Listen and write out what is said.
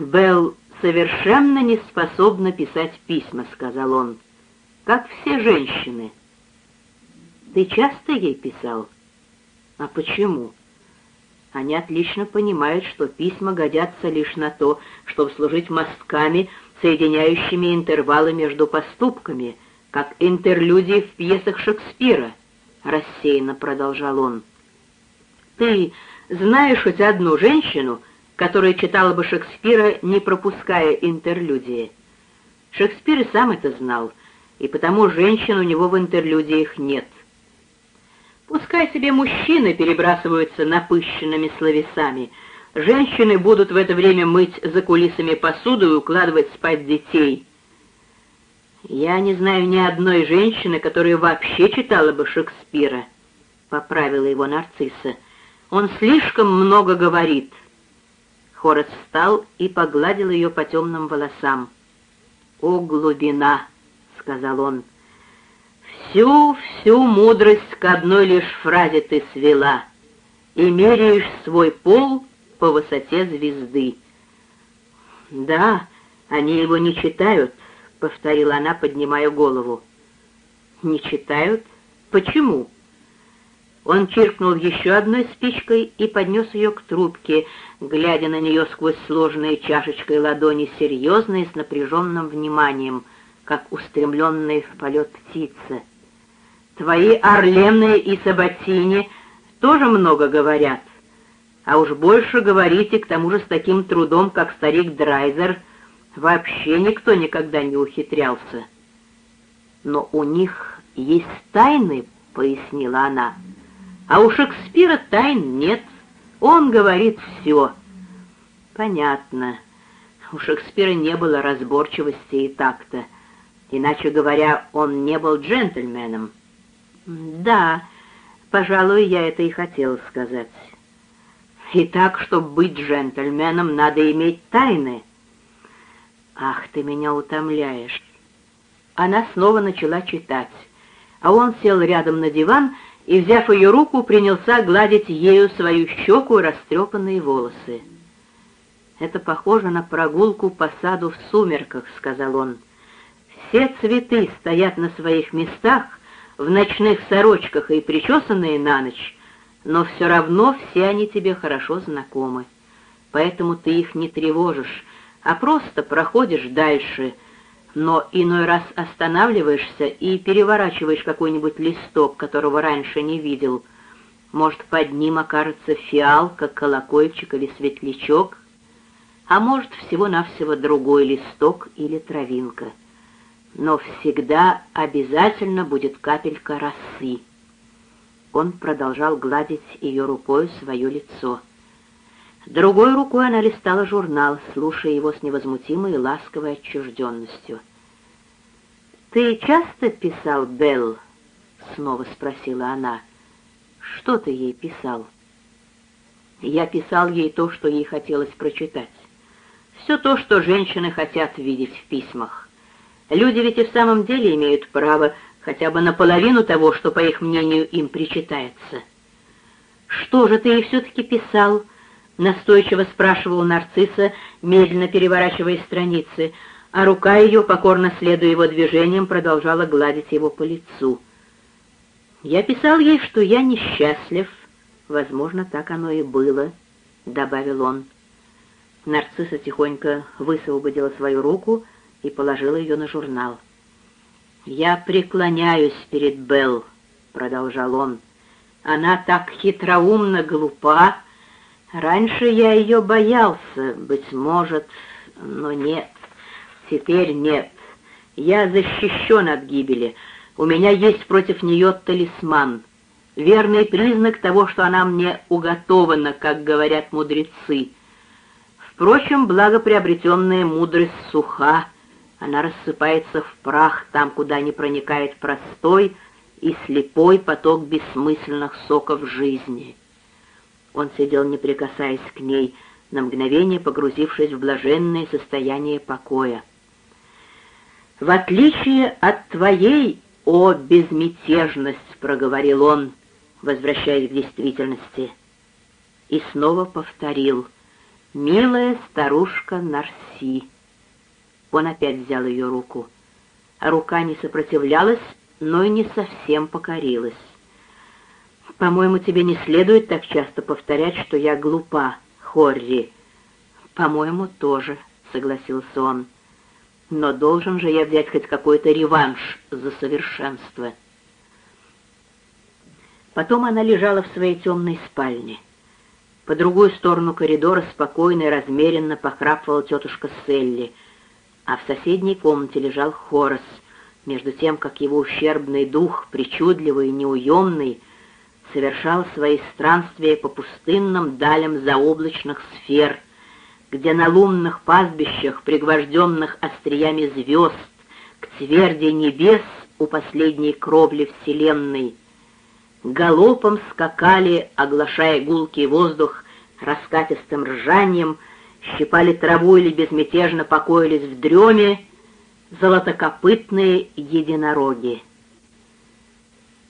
Белл совершенно не способна писать письма», — сказал он, — «как все женщины». «Ты часто ей писал?» «А почему?» Они отлично понимают, что письма годятся лишь на то, чтобы служить мостками, соединяющими интервалы между поступками, как интерлюдии в пьесах Шекспира, — рассеянно продолжал он. «Ты знаешь хоть одну женщину, которая читала бы Шекспира, не пропуская интерлюдии?» Шекспир и сам это знал, и потому женщин у него в интерлюдиях нет — Пускай себе мужчины перебрасываются напыщенными словесами. Женщины будут в это время мыть за кулисами посуду и укладывать спать детей. Я не знаю ни одной женщины, которая вообще читала бы Шекспира, — поправила его нарцисса. Он слишком много говорит. Хорос встал и погладил ее по темным волосам. «О, глубина!» — сказал он. Всю, всю мудрость к одной лишь фразе ты свела, И меряешь свой пол по высоте звезды. «Да, они его не читают», — повторила она, поднимая голову. «Не читают? Почему?» Он чиркнул еще одной спичкой и поднес ее к трубке, глядя на нее сквозь сложные чашечкой ладони серьезно и с напряженным вниманием, как устремленная в полет птица. Твои Орлены и Саботини тоже много говорят. А уж больше говорите, к тому же с таким трудом, как старик Драйзер, вообще никто никогда не ухитрялся. Но у них есть тайны, — пояснила она, — а у Шекспира тайн нет, он говорит все. Понятно. У Шекспира не было разборчивости и такта. Иначе говоря, он не был джентльменом. «Да, пожалуй, я это и хотела сказать. И так, чтобы быть джентльменом, надо иметь тайны». «Ах, ты меня утомляешь!» Она снова начала читать, а он сел рядом на диван и, взяв ее руку, принялся гладить ею свою щеку и растрепанные волосы. «Это похоже на прогулку по саду в сумерках», — сказал он. «Все цветы стоят на своих местах, в ночных сорочках и причесанные на ночь, но все равно все они тебе хорошо знакомы. Поэтому ты их не тревожишь, а просто проходишь дальше, но иной раз останавливаешься и переворачиваешь какой-нибудь листок, которого раньше не видел. Может, под ним окажется фиалка, колокольчик или светлячок, а может, всего-навсего другой листок или травинка но всегда обязательно будет капелька росы. Он продолжал гладить ее рукой свое лицо. Другой рукой она листала журнал, слушая его с невозмутимой и ласковой отчужденностью. «Ты часто писал Белл?» — снова спросила она. «Что ты ей писал?» Я писал ей то, что ей хотелось прочитать. Все то, что женщины хотят видеть в письмах. Люди ведь и в самом деле имеют право хотя бы наполовину того, что, по их мнению, им причитается. «Что же ты ей все-таки писал?» — настойчиво спрашивал нарцисса, медленно переворачивая страницы, а рука ее, покорно следуя его движениям, продолжала гладить его по лицу. «Я писал ей, что я несчастлив. Возможно, так оно и было», — добавил он. Нарцисса тихонько высвободила свою руку — и положила ее на журнал. «Я преклоняюсь перед Белл», — продолжал он. «Она так хитроумно глупа. Раньше я ее боялся, быть может, но нет. Теперь нет. Я защищен от гибели. У меня есть против нее талисман. Верный признак того, что она мне уготована, как говорят мудрецы. Впрочем, благоприобретенная мудрость суха — она рассыпается в прах там, куда не проникает простой и слепой поток бессмысленных соков жизни. Он сидел, не прикасаясь к ней, на мгновение погрузившись в блаженное состояние покоя. «В отличие от твоей, о безмятежность!» — проговорил он, возвращаясь к действительности. И снова повторил — Милая старушка Нарси. Он опять взял ее руку. А рука не сопротивлялась, но и не совсем покорилась. «По-моему, тебе не следует так часто повторять, что я глупа, Хорри». «По-моему, тоже», — согласился он. «Но должен же я взять хоть какой-то реванш за совершенство». Потом она лежала в своей темной спальне. По другую сторону коридора спокойно и размеренно похрапывала тетушка Селли, а в соседней комнате лежал Хорос, между тем, как его ущербный дух, причудливый и неуемный, совершал свои странствия по пустынным далям заоблачных сфер, где на лунных пастбищах, пригвожденных остриями звезд, к тверди небес у последней кровли вселенной, галопом скакали, оглашая гулкий воздух раскатистым ржанием, щипали траву или безмятежно покоились в дреме, золотокопытные единороги.